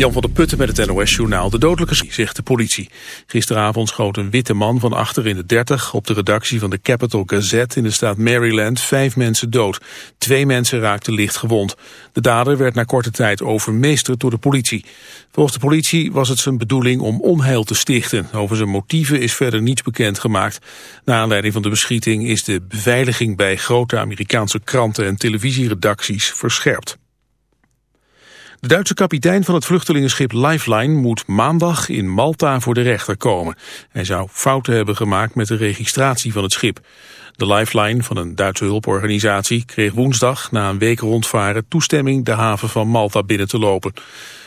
Jan van der Putten met het NOS-journaal. De dodelijke zegt de politie. Gisteravond schoot een witte man van achter in de 30 op de redactie van de Capital Gazette in de staat Maryland vijf mensen dood. Twee mensen raakten licht gewond. De dader werd na korte tijd overmeesterd door de politie. Volgens de politie was het zijn bedoeling om onheil te stichten. Over zijn motieven is verder niets bekend gemaakt. Na aanleiding van de beschieting is de beveiliging bij grote Amerikaanse kranten en televisieredacties verscherpt. De Duitse kapitein van het vluchtelingenschip Lifeline moet maandag in Malta voor de rechter komen. Hij zou fouten hebben gemaakt met de registratie van het schip. De Lifeline van een Duitse hulporganisatie kreeg woensdag na een week rondvaren toestemming de haven van Malta binnen te lopen.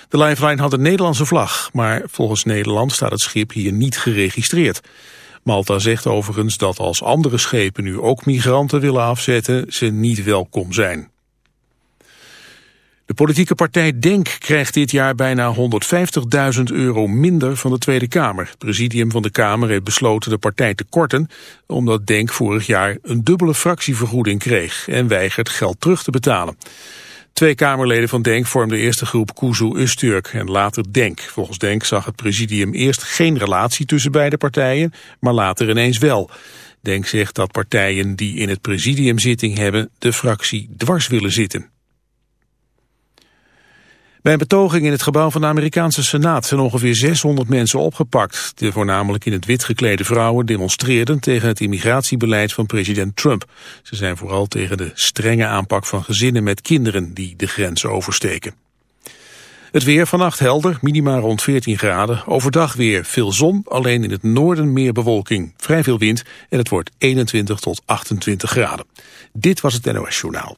De Lifeline had een Nederlandse vlag, maar volgens Nederland staat het schip hier niet geregistreerd. Malta zegt overigens dat als andere schepen nu ook migranten willen afzetten, ze niet welkom zijn. De politieke partij DENK krijgt dit jaar bijna 150.000 euro minder van de Tweede Kamer. Het presidium van de Kamer heeft besloten de partij te korten... omdat DENK vorig jaar een dubbele fractievergoeding kreeg... en weigert geld terug te betalen. Twee Kamerleden van DENK vormden eerst de groep Kuzu Usturk en later DENK. Volgens DENK zag het presidium eerst geen relatie tussen beide partijen, maar later ineens wel. DENK zegt dat partijen die in het presidium zitting hebben de fractie dwars willen zitten. Bij een betoging in het gebouw van de Amerikaanse Senaat zijn ongeveer 600 mensen opgepakt. De voornamelijk in het wit geklede vrouwen demonstreerden tegen het immigratiebeleid van president Trump. Ze zijn vooral tegen de strenge aanpak van gezinnen met kinderen die de grens oversteken. Het weer vannacht helder, minima rond 14 graden. Overdag weer veel zon, alleen in het noorden meer bewolking. Vrij veel wind en het wordt 21 tot 28 graden. Dit was het NOS Journaal.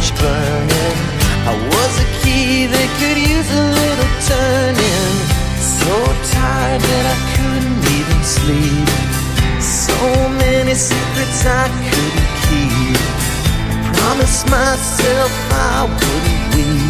match burning. I was a key that could use a little turning. So tired that I couldn't even sleep. So many secrets I couldn't keep. I promised myself I wouldn't leave.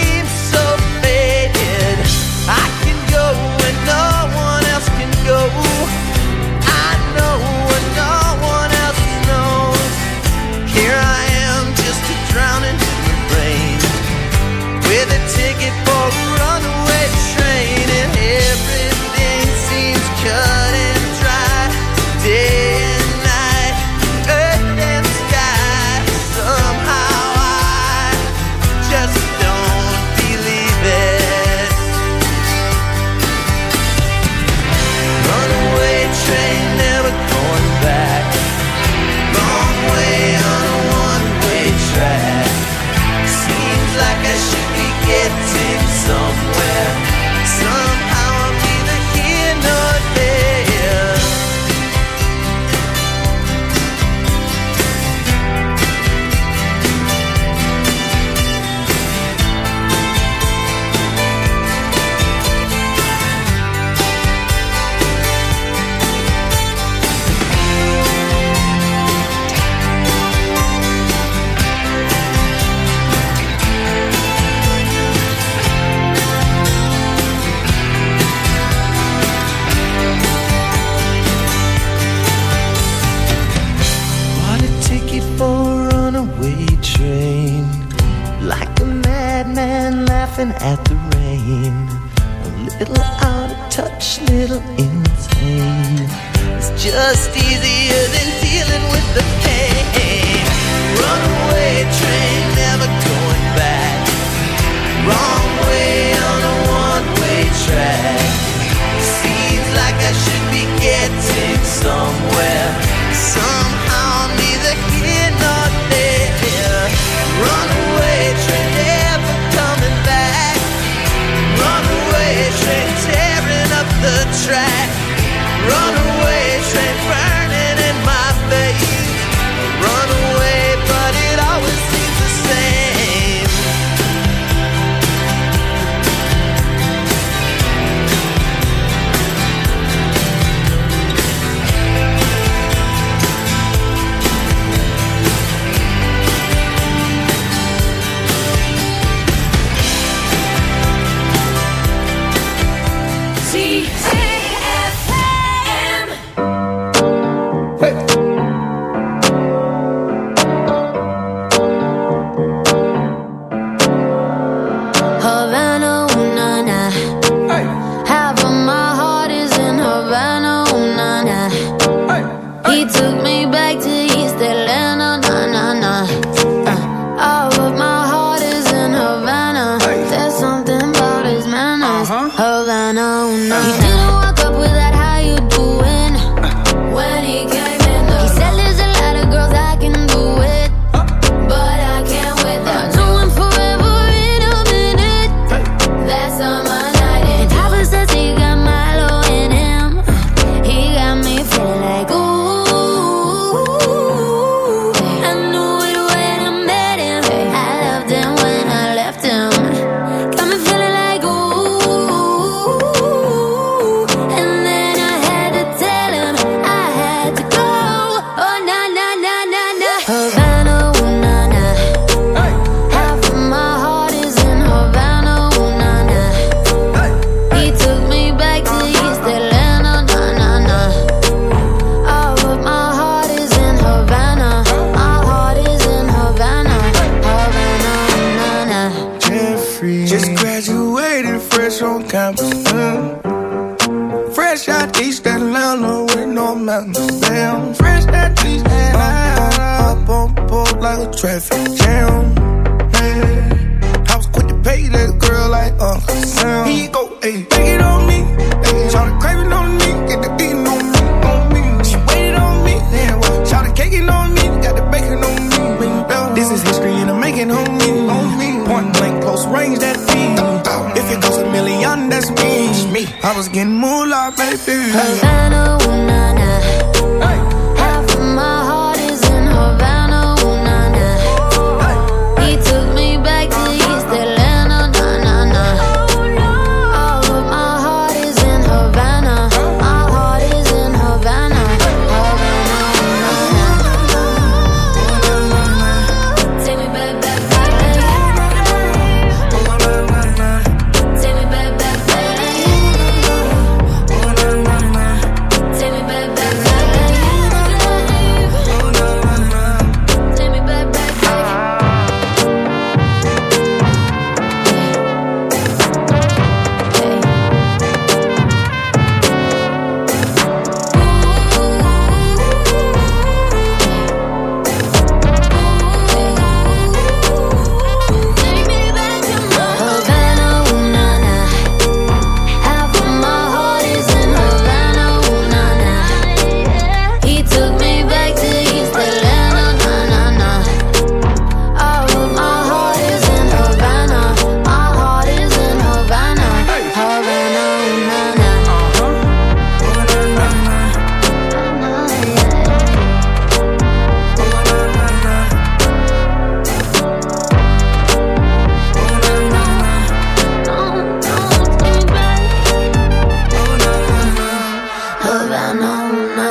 Around all night.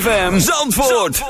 ZFM Zandvoort.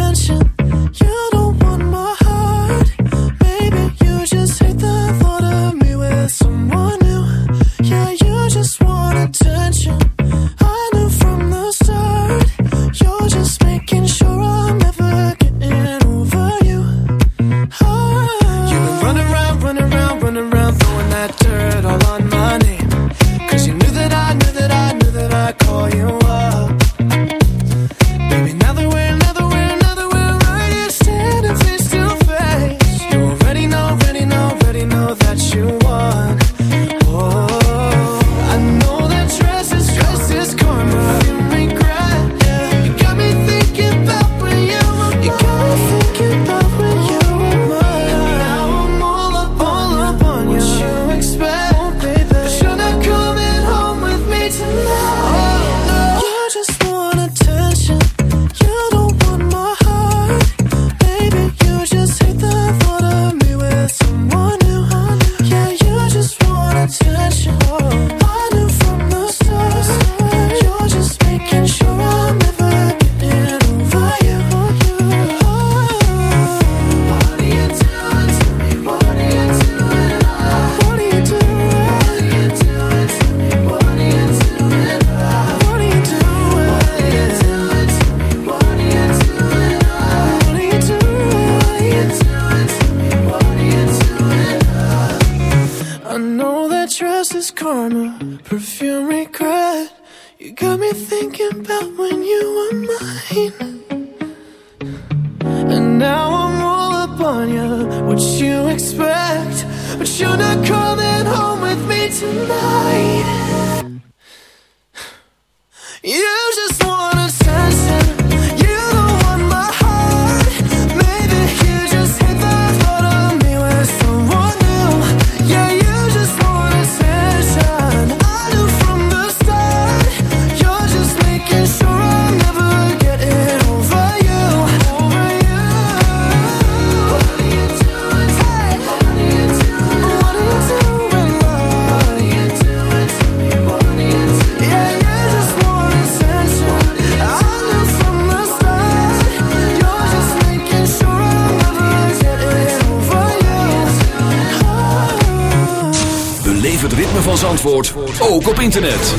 op internet.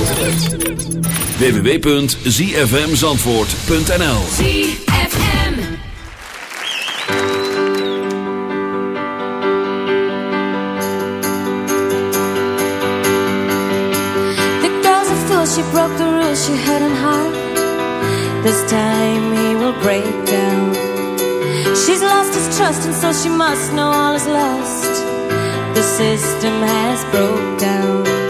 www.zfmzandvoort.nl ZFM. The girl's a fool, she broke the rules, she had an heart. This time he will break down. She's lost his trust and so she must know all is lost. The system has broke down.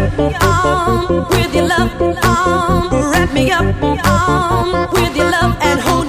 Up um, with your love. Um, wrap me up um, with your love and hold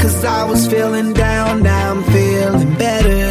Cause I was feeling down, now I'm feeling better.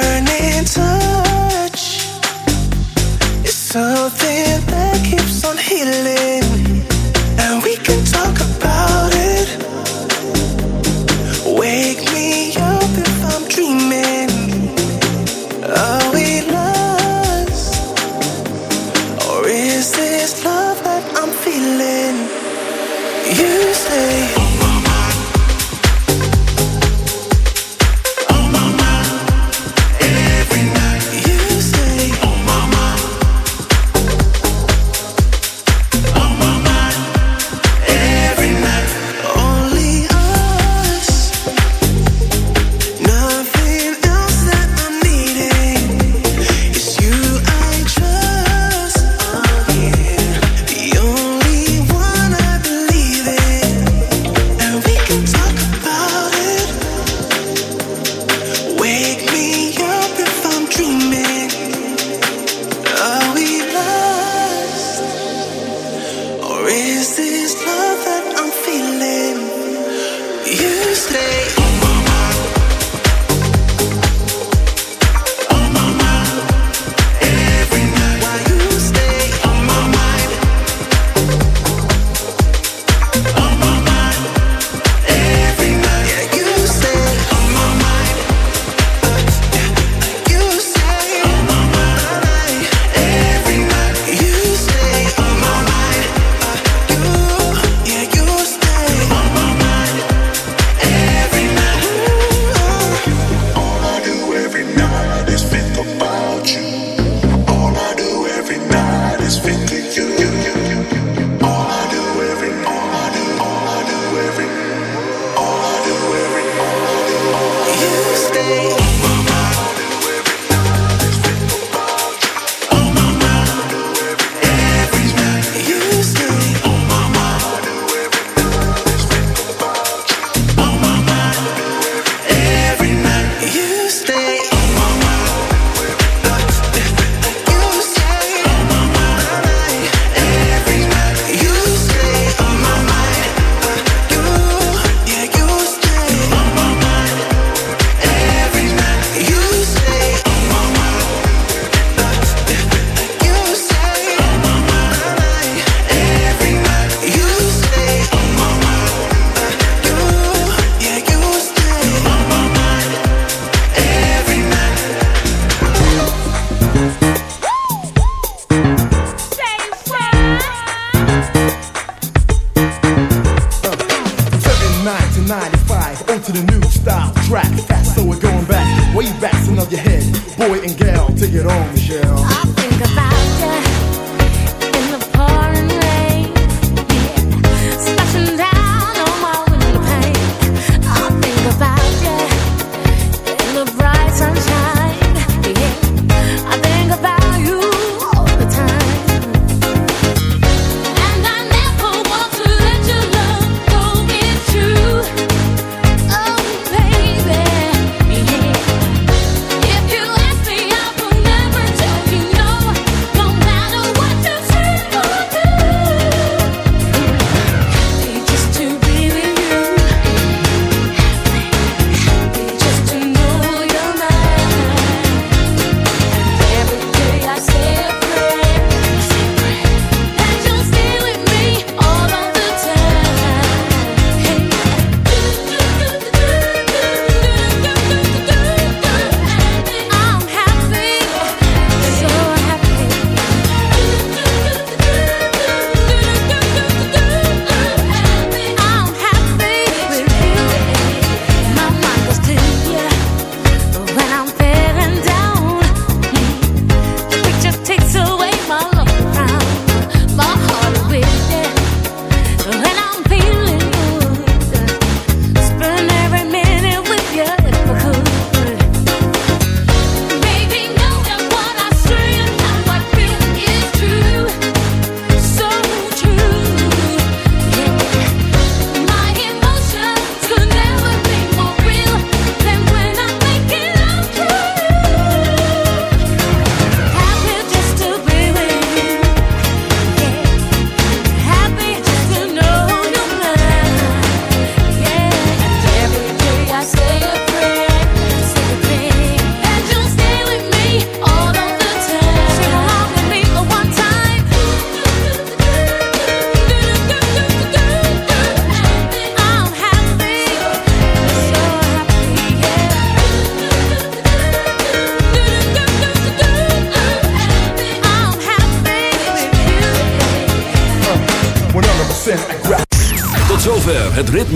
Burning touch is something that keeps on healing.